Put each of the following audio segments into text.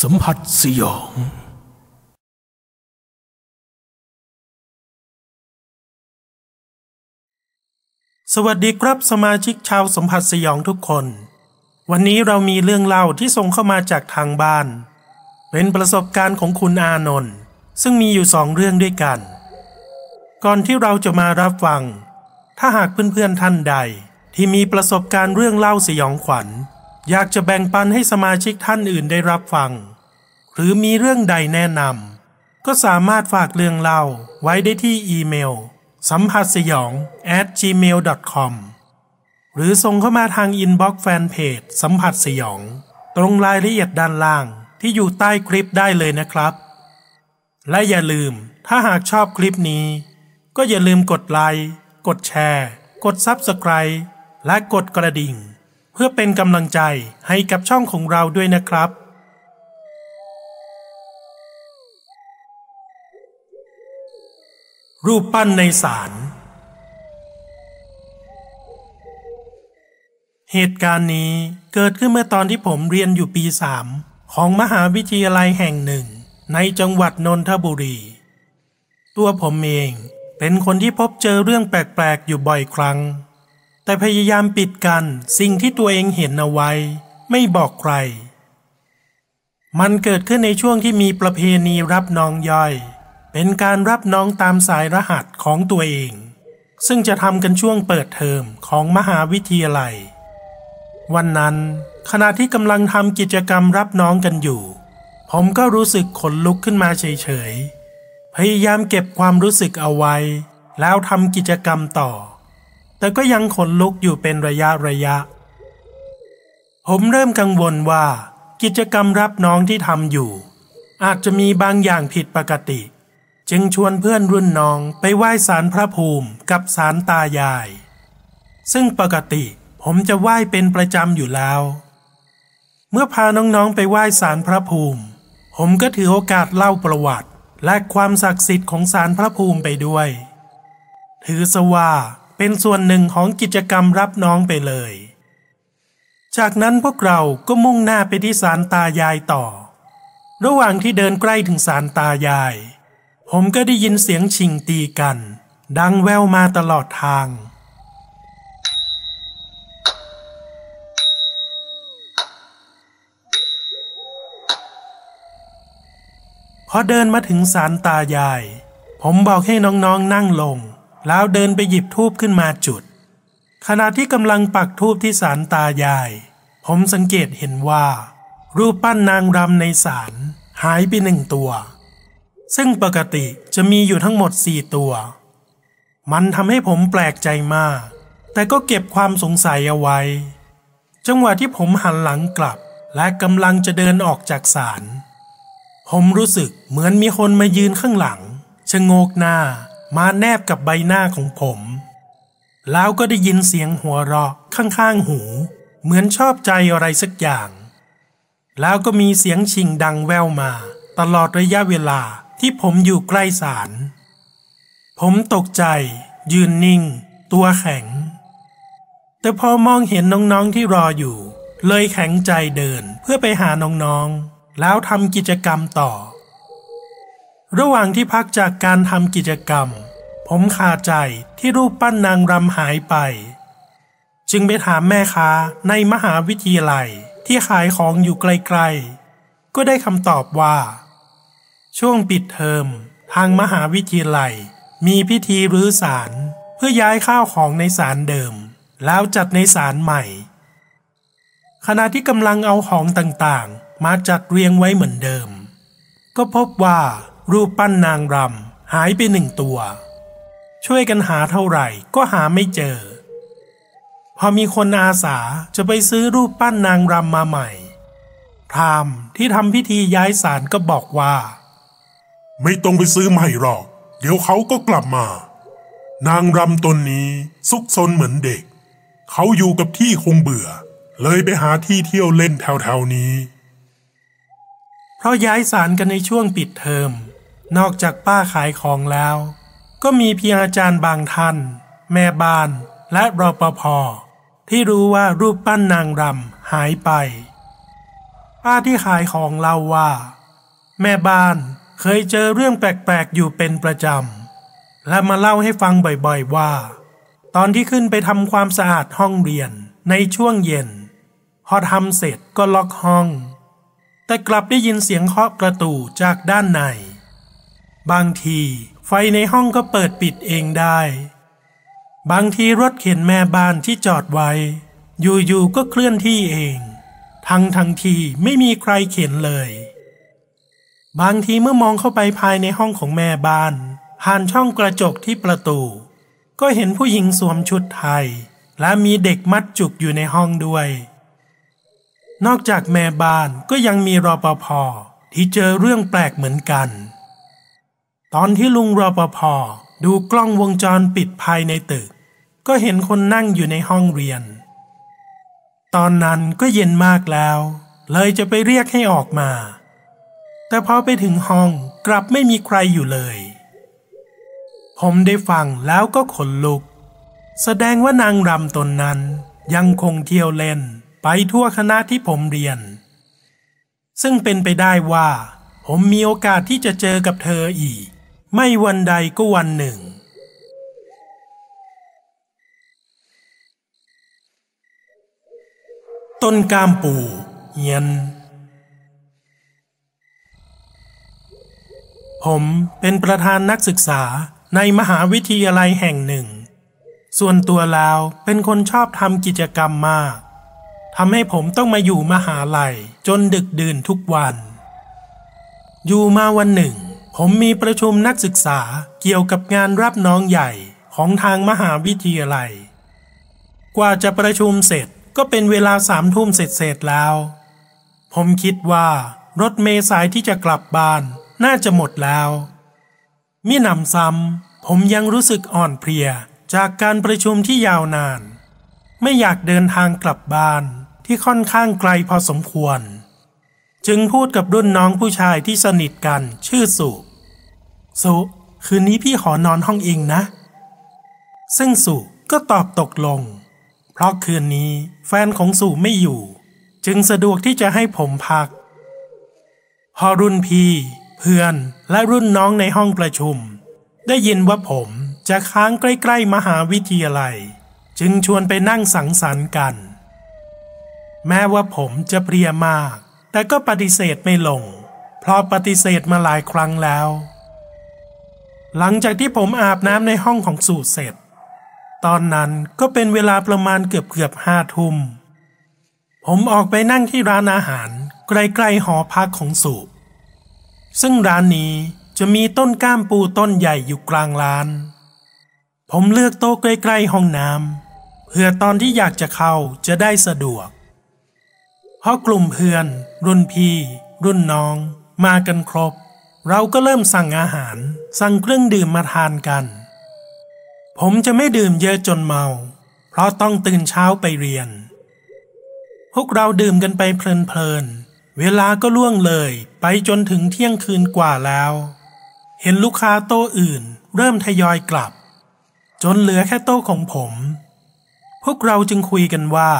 สัมผัสสยอง สวัสดีครับสมาชิกชาวสัมผัสสยองทุกคน วันนี้เรามีเรื่องเล่าที่ส่งเข้ามาจากทางบ้าน เป็นประสบการณ์ของคุณอานนท์ซึ่งมีอยู่สองเรื่องด้วยกัน ก่อนที่เราจะมารับฟัง ถ้าหากเพื่อนๆท่านใดที่มีประสบการณ์เรื่องเล่าสยองขวัญ อยากจะแบ่งปันให้สมาชิกท่านอื่นได้รับฟัง หรือมีเรื่องใดแนะนำก็สามารถฝากเรื่องเล่าไว้ได้ที่อีเมล สัมผัสสยอง at gmail.com หรือส่งเข้ามาทางอินบ็อกซ์แฟนเพจสัมผัสสยอง ตรงรายละเอียดด้านล่างที่อยู่ใต้คลิปได้เลยนะครับ และอย่าลืมถ้าหากชอบคลิปนี้ ก็อย่าลืมกดไลค์ กดแชร์ กด Subscribe และกดกระดิ่ง เพื่อเป็นกำลังใจให้กับช่องของเราด้วยนะครับ รูปปั้นในศาลเหตุการณ์นี้เกิดขึ้นเมื่อตอนที่ผมเรียนอยู่ปีสามของมหาวิทยาลัยแห่งหนึ่ง ในจังหวัดนนทบุรี ตัวผมเองเป็นคนที่พบเจอเรื่องแปลก ๆ อยู่บ่อยครั้ง แต่พยายามปิดกันสิ่งที่ตัวเองเห็นเอาไว้ ไม่บอกใคร มันเกิดขึ้นในช่วงที่มีประเพณีรับน้องย่อย เป็นการรับน้องตามสายรหัสของตัวเอง ซึ่งจะทำกันช่วงเปิดเทอมของมหาวิทยาลัย วันนั้นขณะที่กำลังทำกิจกรรมรับน้องกันอยู่ ผมก็รู้สึกขนลุกขึ้นมาเฉยๆ พยายามเก็บความรู้สึกเอาไว้ แล้วทำกิจกรรมต่อ แต่ก็ยังขนลุกอยู่เป็นระยะระยะ ผมเริ่มกังวลว่า กิจกรรมรับน้องที่ทำอยู่ อาจจะมีบางอย่างผิดปกติ จึงชวนเพื่อนรุ่นน้องไปไหว้ศาลพระภูมิกับศาลตายาย ซึ่งปกติผมจะไหว้เป็นประจำอยู่แล้ว เมื่อพาน้องๆไปไหว้ศาลพระภูมิ ผมก็ถือโอกาสเล่าประวัติและความศักดิ์สิทธิ์ของศาลพระภูมิไปด้วย ถือซะว่า เป็นส่วนหนึ่งของกิจกรรมรับน้องไปเลย จากนั้นพวกเราก็มุ่งหน้าไปที่ศาลตายายต่อ ระหว่างที่เดินใกล้ถึงศาลตายาย ผมก็ได้ยินเสียงชิงตีกัน ดังแว่วมาตลอดทางพอเดินมาถึงศาลตายาย ผมบอกให้น้องๆนนั่งลง แล้วเดินไปหยิบทูบขึ้นมาจุด ขณะที่กำลังปักทูบที่ศาลตายาย ผมสังเกตเห็นว่า รูปปั้นนางรำในศาลหายไปหนึ่งตัว ซึ่งปกติจะมีอยู่ทั้งหมดสี่ตัว มันทำให้ผมแปลกใจมาก แต่ก็เก็บความสงสัยเอาไว้ จังหวะที่ผมหันหลังกลับ และกำลังจะเดินออกจากศาลผมรู้สึกเหมือนมีคนมายืนข้างหลังชะโงกหน้า มาแนบกับใบหน้าของผม แล้วก็ได้ยินเสียงหัวเราะข้างๆหู เหมือนชอบใจอะไรสักอย่าง แล้วก็มีเสียงชิงดังแววมา ตลอดระยะเวลาที่ผมอยู่ใกล้ศาลผมตกใจ ยืนนิ่ง ตัวแข็ง แต่พอมองเห็นน้องๆที่รออยู่ เลยแข็งใจเดินเพื่อไปหาน้องๆ แล้วทำกิจกรรมต่อ ระหว่างที่พักจากการทำกิจกรรม ผมคาใจที่รูปปั้นนางรำหายไป จึงไปถามแม่ค้าในมหาวิทยาลัยที่ขายของอยู่ไกลๆ ก็ได้คำตอบว่า ช่วงปิดเทอมทางมหาวิทยาลัย มีพิธีรื้อศาลเพื่อย้ายข้าวของในศาลเดิม แล้วจัดในศาลใหม่ ขณะที่กำลังเอาของต่างๆ มาจัดเรียงไว้เหมือนเดิม ก็พบว่า รูปปั้นนางรำหายไปหนึ่งตัว ช่วยกันหาเท่าไหร่ก็หาไม่เจอ พอมีคนอาสาจะไปซื้อรูปปั้นนางรำมาใหม่พราหมณ์ที่ทำพิธีย้ายศาลก็บอกว่า ไม่ต้องไปซื้อใหม่หรอก เดี๋ยวเขาก็กลับมา นางรำตนนี้ซุกซนเหมือนเด็ก เขาอยู่กับที่คงเบื่อ เลยไปหาที่เที่ยวเล่นแถวๆนี้ เพราะย้ายศาลกันในช่วงปิดเทอม นอกจากป้าขายของแล้ว ก็มีเพียงอาจารย์บางท่าน แม่บ้านและรปภที่รู้ว่ารูปปั้นนางรำหายไป ป้าที่ขายของเล่าว่า แม่บ้านเคยเจอเรื่องแปลกๆอยู่เป็นประจำ และมาเล่าให้ฟังบ่อยๆว่า ตอนที่ขึ้นไปทำความสะอาดห้องเรียนในช่วงเย็น พอทำเสร็จก็ล็อกห้อง แต่กลับได้ยินเสียงเคาะประตูจากด้านใน บางทีไฟในห้องก็เปิดปิดเองได้ บางทีรถเข็นแม่บ้านที่จอดไว้ อยู่ๆก็เคลื่อนที่เอง ทั้งทั้งที่ไม่มีใครเข็นเลย บางทีเมื่อมองเข้าไปภายในห้องของแม่บ้าน ผ่านช่องกระจกที่ประตู ก็เห็นผู้หญิงสวมชุดไทย และมีเด็กมัดจุกอยู่ในห้องด้วย นอกจากแม่บ้านก็ยังมีรปภที่เจอเรื่องแปลกเหมือนกัน ตอนที่ลุงรปภดูกล้องวงจรปิดภายในตึก ก็เห็นคนนั่งอยู่ในห้องเรียน ตอนนั้นก็เย็นมากแล้ว เลยจะไปเรียกให้ออกมา แต่พอไปถึงห้องกลับไม่มีใครอยู่เลย ผมได้ฟังแล้วก็ขนลุก แสดงว่านางรำตนนั้นยังคงเที่ยวเล่นไปทั่วคณะที่ผมเรียน ซึ่งเป็นไปได้ว่า ผมมีโอกาสที่จะเจอกับเธออีก ไม่วันใดก็วันหนึ่ง ต้นกามปูเฮียนผมเป็นประธานนักศึกษาในมหาวิทยาลัยแห่งหนึ่ง ส่วนตัวแล้วเป็นคนชอบทำกิจกรรมมากทำให้ผมต้องมาอยู่มหาลัยจนดึกดื่นทุกวัน อยู่มาวันหนึ่ง ผมมีประชุมนักศึกษาเกี่ยวกับงานรับน้องใหญ่ของทางมหาวิทยาลัย กว่าจะประชุมเสร็จก็เป็นเวลาสามทุ่มเสร็จๆแล้ว ผมคิดว่ารถเมล์สายที่จะกลับบ้านน่าจะหมดแล้ว มิหนำซ้ำผมยังรู้สึกอ่อนเพลียจากการประชุมที่ยาวนาน ไม่อยากเดินทางกลับบ้านที่ค่อนข้างไกลพอสมควร จึงพูดกับรุ่นน้องผู้ชายที่สนิทกันชื่อสุสุคืนนี้พี่ขอนอนห้องเองนะ ซึ่งสุก็ตอบตกลง เพราะคืนนี้แฟนของสุไม่อยู่ จึงสะดวกที่จะให้ผมพัก พอรุ่นพี่ เพื่อนและรุ่นน้องในห้องประชุม ได้ยินว่าผมจะค้างใกล้ ๆ มหาวิทยาลัย จึงชวนไปนั่งสังสรรค์กัน แม้ว่าผมจะเพลียมาก แต่ก็ปฏิเสธไม่ลง เพราะปฏิเสธมาหลายครั้งแล้ว หลังจากที่ผมอาบน้ำในห้องของสูตรเสร็จ ตอนนั้นก็เป็นเวลาประมาณเกือบเกือบห้าทุ่ม ผมออกไปนั่งที่ร้านอาหารใกล้ๆหอพักของสุซึ่งร้านนี้จะมีต้นก้ามปูต้นใหญ่อยู่กลางร้าน ผมเลือกโต๊ะใกล้ๆห้องน้ำเพื่อตอนที่อยากจะเข้าจะได้สะดวก เพราะกลุ่มเพื่อน รุ่นพี่ รุ่นน้อง มากันครบ เราก็เริ่มสั่งอาหาร สั่งเครื่องดื่มมาทานกัน ผมจะไม่ดื่มเยอะจนเมา เพราะต้องตื่นเช้าไปเรียน พวกเราดื่มกันไปเพลินๆ เวลาก็ล่วงเลยไปจนถึงเที่ยงคืนกว่าแล้ว เห็นลูกค้าโต๊ะอื่น เริ่มทยอยกลับ จนเหลือแค่โต๊ะของผม พวกเราจึงคุยกันว่า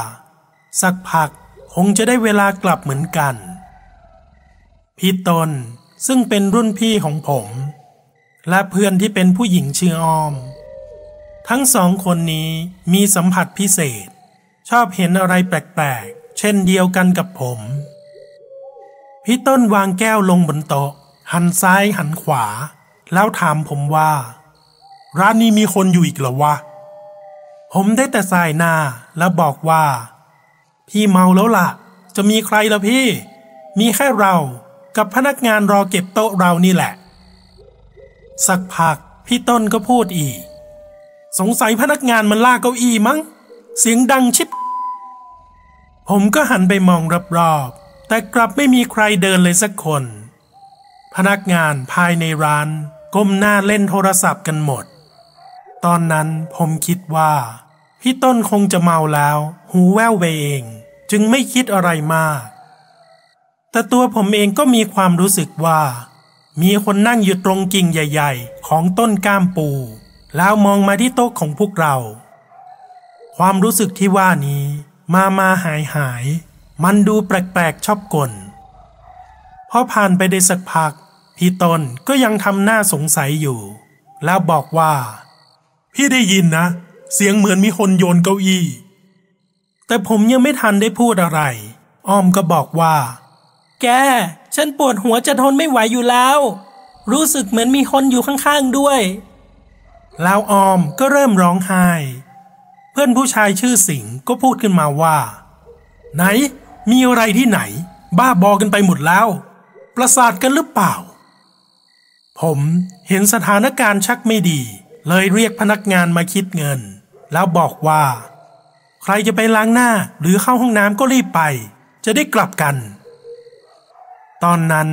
สักพัก คงจะได้เวลากลับเหมือนกัน พี่ตนซึ่งเป็นรุ่นพี่ของผม และเพื่อนที่เป็นผู้หญิงชื่อออม ทั้งสองคนนี้มีสัมผัสพิเศษ ชอบเห็นอะไรแปลกๆ เช่นเดียวกันกับผม พี่ต้นวางแก้วลงบนโต๊ะ หันซ้ายหันขวา แล้วถามผมว่า ร้านนี้มีคนอยู่อีกหรอวะ ผมได้แต่สายหน้าแล้วบอกว่า พี่เมาแล้วล่ะ จะมีใครล่ะพี่ มีแค่เรากับพนักงานรอเก็บโต๊ะเรานี่แหละ สักพักพี่ต้นก็พูดอีก สงสัยพนักงานมันลากเก้าอี้มั้ง เสียงดังชิบ ผมก็หันไปมองรอบๆแต่กลับไม่มีใครเดินเลยสักคน พนักงานภายในร้านก้มหน้าเล่นโทรศัพท์กันหมด ตอนนั้นผมคิดว่า พี่ต้นคงจะเมาแล้ว หูแว่วไปเอง จึงไม่คิดอะไรมาก แต่ตัวผมเองก็มีความรู้สึกว่า มีคนนั่งอยู่ตรงกิ่งใหญ่ ๆ ของต้นก้ามปู แล้วมองมาที่โต๊ะของพวกเรา ความรู้สึกที่ว่านี้ มามาหายหาย มันดูแปลกๆชอบกลพอผ่านไปได้สักพัก พี่ตนก็ยังทำหน้าสงสัยอยู่ แล้วบอกว่า พี่ได้ยินนะ เสียงเหมือนมีคนโยนเก้าอี้ แต่ผมยังไม่ทันได้พูดอะไร อ้อมก็บอกว่า แก ฉันปวดหัวจะทนไม่ไหวอยู่แล้ว รู้สึกเหมือนมีคนอยู่ข้างๆด้วย แล้วออมก็เริ่มร้องไห้ เพื่อนผู้ชายชื่อสิงก็พูดขึ้นมาว่า ไหน มีอะไรที่ไหน บ้าบอกันไปหมดแล้ว ประสาทกันหรือเปล่า ผมเห็นสถานการณ์ชักไม่ดี เลยเรียกพนักงานมาคิดเงิน แล้วบอกว่า รจะไปล้างหน้าหรือเข้าห้องน้ำก็รีบไป จะได้กลับกัน ตอนนั้น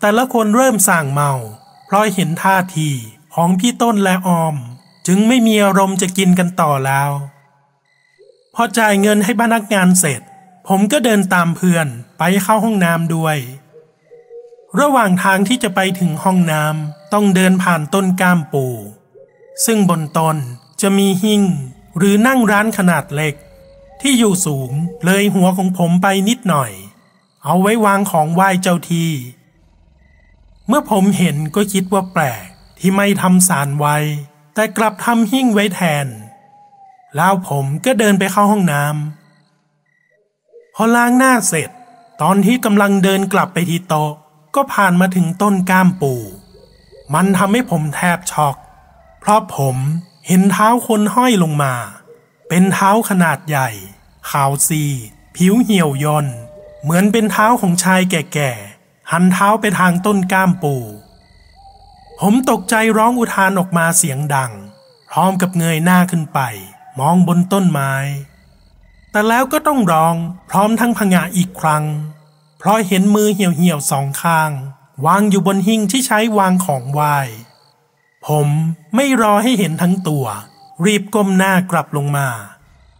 แต่ละคนเริ่มสั่งเมา เพราะเห็นท่าทีของพี่ต้นและออม จึงไม่มีอารมณ์จะกินกันต่อแล้ว พอจ่ายเงินให้พนักงานเสร็จ ผมก็เดินตามเพื่อนไปเข้าห้องน้ำด้วย ระหว่างทางที่จะไปถึงห้องน้ำต้องเดินผ่านต้นก้ามปู ซึ่งบนต้นจะมีหิ้งหรือนั่งร้านขนาดเล็ก ที่อยู่สูงเลยหัวของผมไปนิดหน่อย เอาไว้วางของไหว้เจ้าที่ เมื่อผมเห็นก็คิดว่าแปลกที่ไม่ทำสารไว้ แต่กลับทำหิ้งไว้แทน แล้วผมก็เดินไปเข้าห้องน้ำพอล้างหน้าเสร็จ ตอนที่กำลังเดินกลับไปที่โต๊ะก็ผ่านมาถึงต้นก้ามปูมันทำให้ผมแทบช็อก เพราะผมเห็นเท้าคนห้อยลงมา เป็นเท้าขนาดใหญ่ขาวซีผิวเหี่ยวย่นเหมือนเป็นเท้าของชายแก่ๆ หันเท้าไปทางต้นก้ามปูผมตกใจร้องอุทานออกมาเสียงดัง พร้อมกับเงยหน้าขึ้นไป มองบนต้นไม้ แต่แล้วก็ต้องร้องพร้อมทั้งผงะอีกครั้ง เพราะเห็นมือเหี่ยวๆสองข้าง วางอยู่บนหิ้งที่ใช้วางของไหว้ผมไม่รอให้เห็นทั้งตัว รีบก้มหน้ากลับลงมา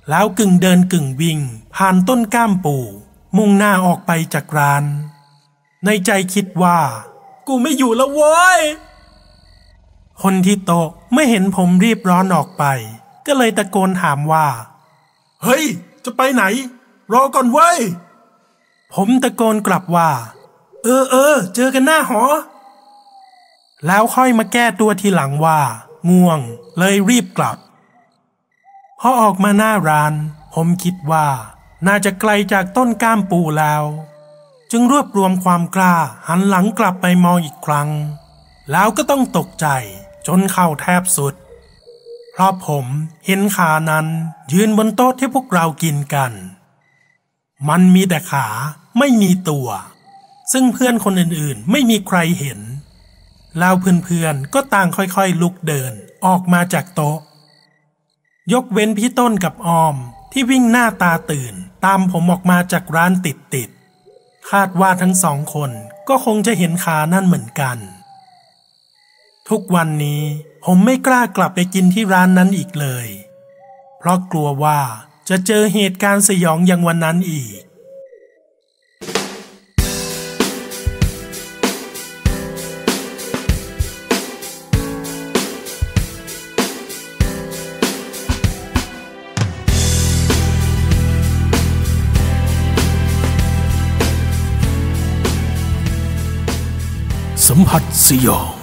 แล้วกึ่งเดินกึ่งวิ่ง ผ่านต้นก้ามปูมุ่งหน้าออกไปจากร้าน ในใจคิดว่า กูไม่อยู่แล้วเว้ย คนที่โต๊ะไม่เห็นผมรีบร้อนออกไป ก็เลยตะโกนถามว่า เฮ้ย จะไปไหน รอก่อนเว้ย ผมตะโกนกลับว่า เออเออ เจอกันหน้าหอ แล้วค่อยมาแก้ตัวทีหลังว่า ง่วงเลยรีบกลับ พอออกมาหน้าร้าน ผมคิดว่า น่าจะไกลจากต้นก้ามปูแล้ว จึงรวบรวมความกล้าหันหลังกลับไปมองอีกครั้ง แล้วก็ต้องตกใจจนเข่าแทบสุด เพราะผมเห็นขานั้นยืนบนโต๊ะที่พวกเรากินกัน มันมีแต่ขาไม่มีตัว ซึ่งเพื่อนคนอื่นๆ ไม่มีใครเห็นแล้วเพื่อนๆก็ต่างค่อยๆลุกเดินออกมาจากโต๊ะ ยกเว้นพี่ต้นกับออม ที่วิ่งหน้าตาตื่น ตามผมออกมาจากร้านติดๆคาดว่าทั้งสองคนก็คงจะเห็นขานั่นเหมือนกัน ทุกวันนี้ผมไม่กล้ากลับไปกินที่ร้านนั้นอีกเลย เพราะกลัวว่าจะเจอเหตุการณ์สยองอย่างวันนั้นอีก สยอง